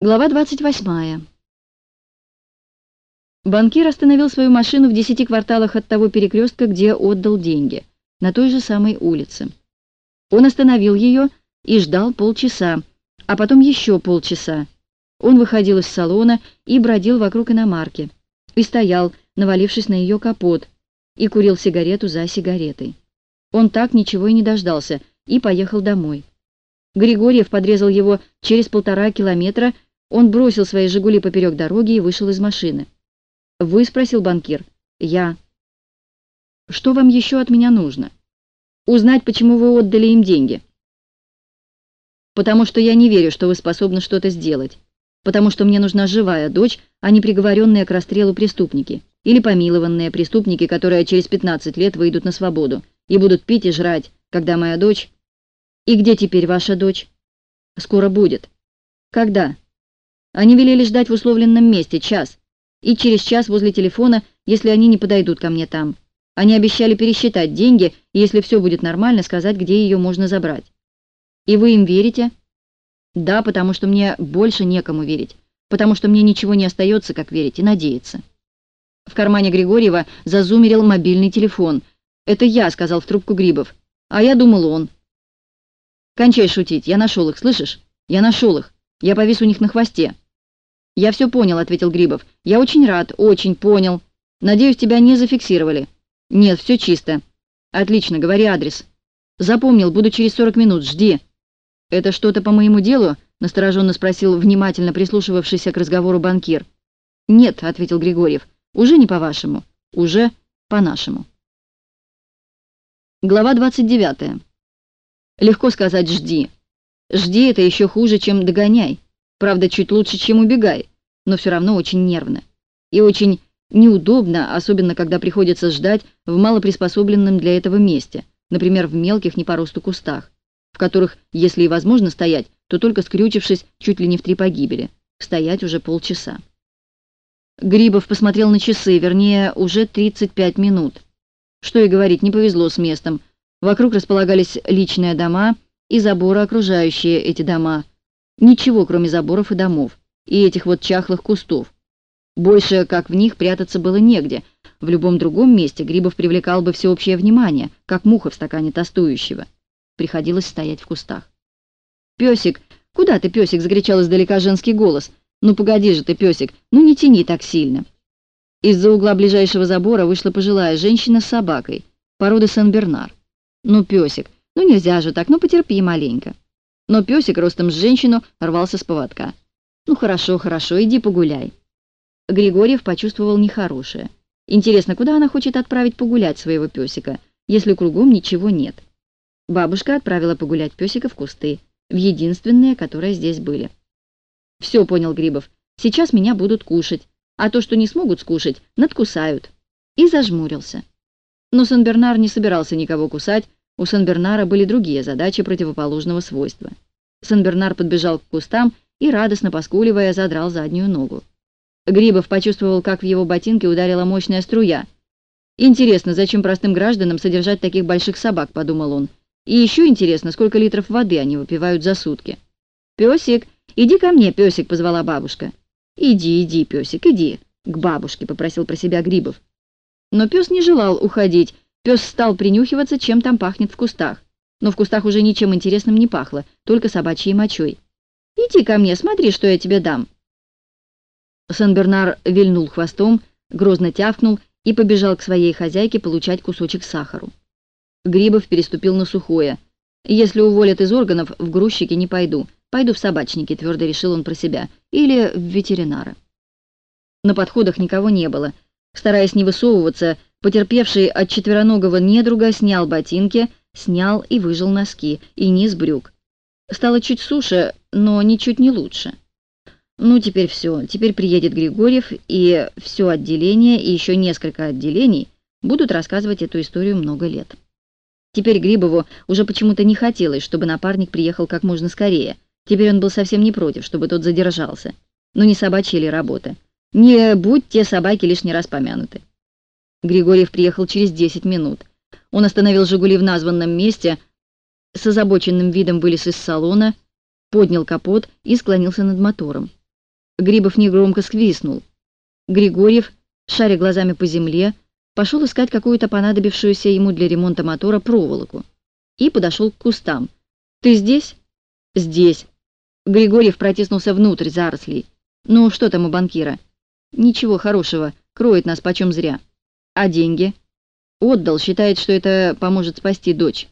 Глава 28. Банкир остановил свою машину в десяти кварталах от того перекрестка, где отдал деньги, на той же самой улице. Он остановил ее и ждал полчаса, а потом еще полчаса. Он выходил из салона и бродил вокруг иномарки, и стоял, навалившись на ее капот, и курил сигарету за сигаретой. Он так ничего и не дождался, и поехал домой. Григорьев подрезал его через полтора километра, он бросил свои «Жигули» поперек дороги и вышел из машины. «Вы?» — спросил банкир. «Я». «Что вам еще от меня нужно?» «Узнать, почему вы отдали им деньги». «Потому что я не верю, что вы способны что-то сделать. Потому что мне нужна живая дочь, а не приговоренные к расстрелу преступники. Или помилованные преступники, которые через 15 лет выйдут на свободу и будут пить и жрать, когда моя дочь...» «И где теперь ваша дочь?» «Скоро будет». «Когда?» Они велели ждать в условленном месте час, и через час возле телефона, если они не подойдут ко мне там. Они обещали пересчитать деньги, и если все будет нормально, сказать, где ее можно забрать. И вы им верите? Да, потому что мне больше некому верить, потому что мне ничего не остается, как верить и надеяться. В кармане Григорьева зазумерил мобильный телефон. «Это я», — сказал в трубку Грибов. «А я думал, он». «Кончай шутить, я нашел их, слышишь? Я нашел их. Я повис у них на хвосте». «Я все понял», — ответил Грибов. «Я очень рад, очень понял. Надеюсь, тебя не зафиксировали». «Нет, все чисто». «Отлично, говори адрес». «Запомнил, буду через сорок минут, жди». «Это что-то по моему делу?» — настороженно спросил внимательно прислушивавшийся к разговору банкир. «Нет», — ответил Григорьев, — «уже не по-вашему, уже по-нашему». Глава 29. Легко сказать «жди». «Жди» — это еще хуже, чем «догоняй». Правда, чуть лучше, чем убегай, но все равно очень нервно. И очень неудобно, особенно когда приходится ждать в малоприспособленном для этого месте, например, в мелких не по росту кустах, в которых, если и возможно стоять, то только скрючившись чуть ли не в три погибели. Стоять уже полчаса. Грибов посмотрел на часы, вернее, уже 35 минут. Что и говорить, не повезло с местом. Вокруг располагались личные дома и заборы, окружающие эти дома – Ничего, кроме заборов и домов, и этих вот чахлых кустов. Больше, как в них, прятаться было негде. В любом другом месте Грибов привлекал бы всеобщее внимание, как муха в стакане тостующего. Приходилось стоять в кустах. «Песик! Куда ты, песик?» — закричал издалека женский голос. «Ну погоди же ты, песик! Ну не тяни так сильно!» Из-за угла ближайшего забора вышла пожилая женщина с собакой, породы Сен-Бернар. «Ну, песик, ну нельзя же так, ну потерпи маленько!» Но песик ростом с женщину рвался с поводка. «Ну хорошо, хорошо, иди погуляй». Григорьев почувствовал нехорошее. Интересно, куда она хочет отправить погулять своего песика, если кругом ничего нет? Бабушка отправила погулять песика в кусты, в единственные, которые здесь были. «Все», — понял Грибов, — «сейчас меня будут кушать, а то, что не смогут скушать, надкусают». И зажмурился. Но Сен-Бернар не собирался никого кусать, у Сен-Бернара были другие задачи противоположного свойства. Сен-Бернар подбежал к кустам и, радостно поскуливая, задрал заднюю ногу. Грибов почувствовал, как в его ботинке ударила мощная струя. «Интересно, зачем простым гражданам содержать таких больших собак?» — подумал он. «И еще интересно, сколько литров воды они выпивают за сутки». «Песик, иди ко мне, песик!» — позвала бабушка. «Иди, иди, песик, иди!» — к бабушке попросил про себя Грибов. Но пес не желал уходить, Пес стал принюхиваться, чем там пахнет в кустах. Но в кустах уже ничем интересным не пахло, только собачьей мочой. «Иди ко мне, смотри, что я тебе дам». Сен-Бернар вильнул хвостом, грозно тявкнул и побежал к своей хозяйке получать кусочек сахару. Грибов переступил на сухое. «Если уволят из органов, в грузчики не пойду. Пойду в собачники», — твердо решил он про себя, — «или в ветеринара». На подходах никого не было. Стараясь не высовываться, Потерпевший от четвероногого недруга снял ботинки, снял и выжил носки и низ брюк. Стало чуть суше, но ничуть не лучше. Ну, теперь все. Теперь приедет Григорьев, и все отделение, и еще несколько отделений будут рассказывать эту историю много лет. Теперь Грибову уже почему-то не хотелось, чтобы напарник приехал как можно скорее. Теперь он был совсем не против, чтобы тот задержался. Но не собачья ли работа? Не будь те собаки лишний раз помянуты. Григорьев приехал через 10 минут. Он остановил «Жигули» в названном месте, с озабоченным видом вылез из салона, поднял капот и склонился над мотором. Грибов негромко свистнул. Григорьев, шаря глазами по земле, пошел искать какую-то понадобившуюся ему для ремонта мотора проволоку и подошел к кустам. «Ты здесь?» «Здесь». Григорьев протиснулся внутрь зарослей. «Ну, что там у банкира?» «Ничего хорошего, кроет нас почем зря». «А деньги?» «Отдал, считает, что это поможет спасти дочь».